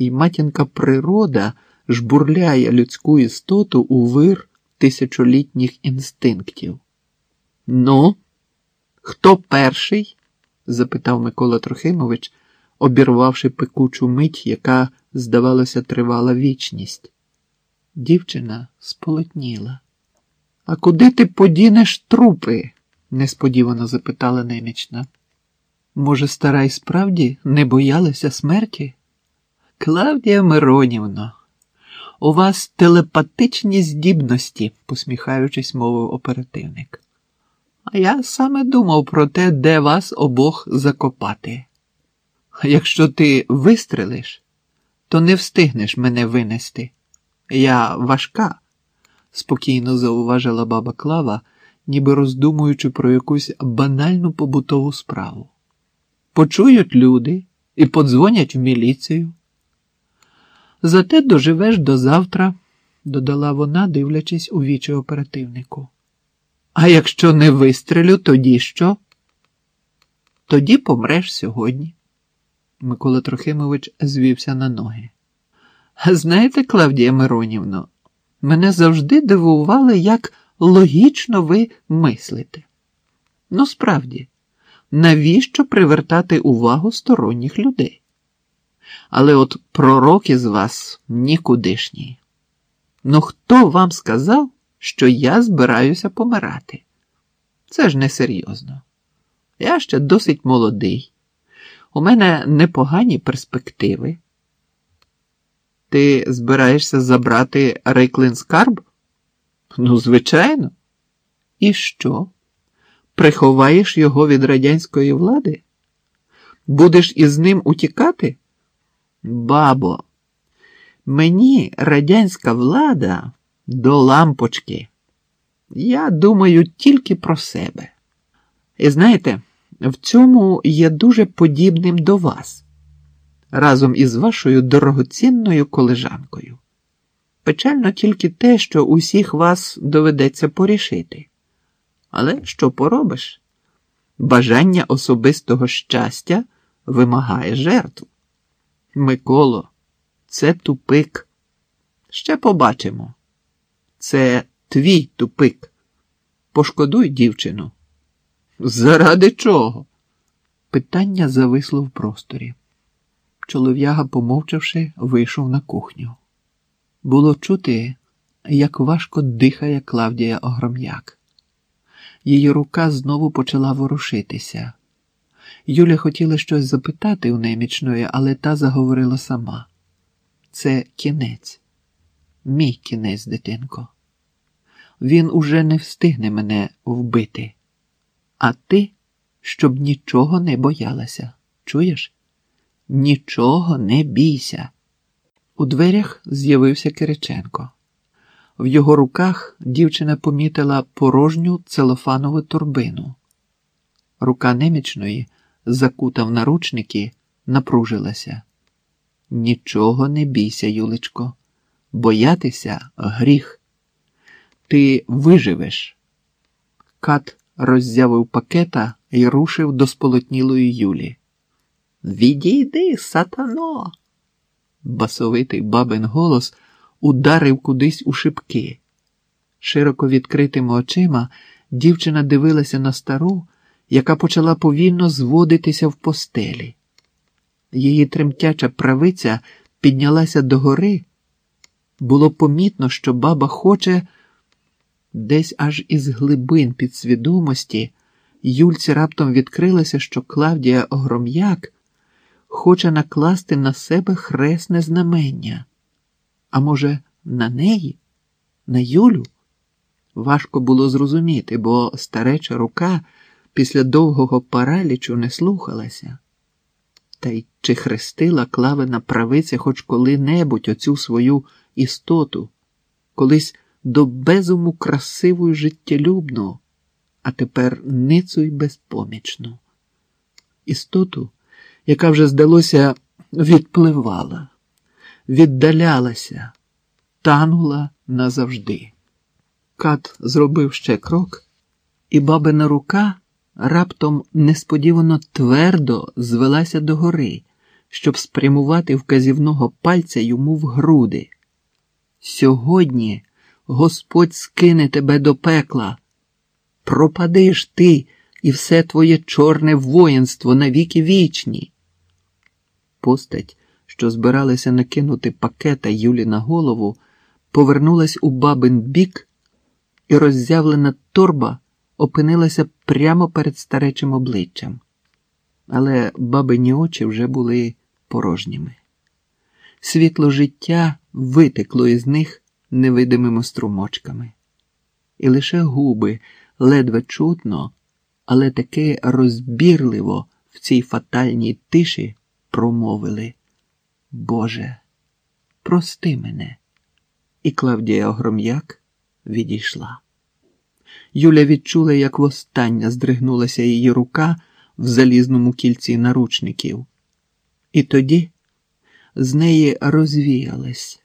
і матінка природа жбурляє людську істоту у вир тисячолітніх інстинктів. Ну, хто перший? запитав Микола Трохимович, обірвавши пекучу мить, яка, здавалося, тривала вічність. Дівчина сполотніла. А куди ти подінеш трупи? несподівано запитала немічна. Може, стара й справді не боялася смерті? Клавдія Миронівно, у вас телепатичні здібності, посміхаючись, мовив оперативник. А я саме думав про те, де вас обох закопати. Якщо ти вистрелиш, то не встигнеш мене винести. Я важка, спокійно зауважила баба Клава, ніби роздумуючи про якусь банальну побутову справу. Почують люди і подзвонять в міліцію. Зате доживеш до завтра, додала вона, дивлячись у вічі оперативнику. А якщо не вистрелю, тоді що? Тоді помреш сьогодні. Микола Трохимович звівся на ноги. Знаєте, Клавдія Миронівно, мене завжди дивували, як логічно ви мислите. Ну, справді, навіщо привертати увагу сторонніх людей? Але от пророк із вас нікудишній. Ну, хто вам сказав, що я збираюся помирати? Це ж несерйозно. Я ще досить молодий. У мене непогані перспективи. Ти збираєшся забрати Рейклин скарб? Ну, звичайно. І що? Приховаєш його від радянської влади? Будеш із ним утікати? Бабо, мені радянська влада до лампочки. Я думаю тільки про себе. І знаєте, в цьому є дуже подібним до вас, разом із вашою дорогоцінною колежанкою. Печально тільки те, що усіх вас доведеться порішити. Але що поробиш? Бажання особистого щастя вимагає жертв. Миколо, це тупик. Ще побачимо. Це твій тупик. Пошкодуй дівчину. Заради чого? Питання зависло в просторі. Чолов'яга, помовчавши, вийшов на кухню. Було чути, як важко дихає Клавдія Огром'як. Її рука знову почала ворушитися. Юля хотіла щось запитати у немічної, але та заговорила сама. Це кінець, мій кінець, дитинко. Він уже не встигне мене вбити. А ти, щоб нічого не боялася. Чуєш? Нічого не бійся. У дверях з'явився Кириченко. В його руках дівчина помітила порожню целофанову торбину. Рука немічної, закута в наручники, напружилася. Нічого не бійся, Юлечко, боятися гріх. Ти виживеш. Кат роззявив пакета і рушив до сполотнілої Юлі. Відійди, сатано. Басовитий бабин голос ударив кудись у шибки. Широко відкритими очима дівчина дивилася на стару, яка почала повільно зводитися в постелі. Її тремтяча правиця піднялася догори. Було помітно, що баба хоче десь аж із глибин підсвідомості Юльці раптом відкрилося, що Клавдія Огром'як хоче накласти на себе хресне знамення. А може, на неї, на Юлю? Важко було зрозуміти, бо стареча рука після довгого паралічу не слухалася. Та й чи хрестила клавина правиця хоч коли-небудь оцю свою істоту, колись до безуму красиву й життєлюбну, а тепер ницу й безпомічну. Істоту, яка вже, здалося, відпливала, віддалялася, танула назавжди. Кат зробив ще крок, і бабина рука раптом несподівано твердо звелася догори, щоб спрямувати вказівного пальця йому в груди. Сьогодні Господь скине тебе до пекла. Пропадиш ти і все твоє чорне воїнство навіки вічні. Постать, що збиралася накинути пакета Юлі на голову, повернулась у бабин бік, і роззявлена торба опинилася прямо перед старечим обличчям. Але бабині очі вже були порожніми. Світло життя витекло із них невидимими струмочками, і лише губи ледве чутно, але таки розбірливо в цій фатальній тиші промовили Боже, прости мене. І Клавдія Огром'як відійшла. Юля відчула, як востаннє здригнулася її рука в залізному кільці наручників, і тоді з неї розвіялась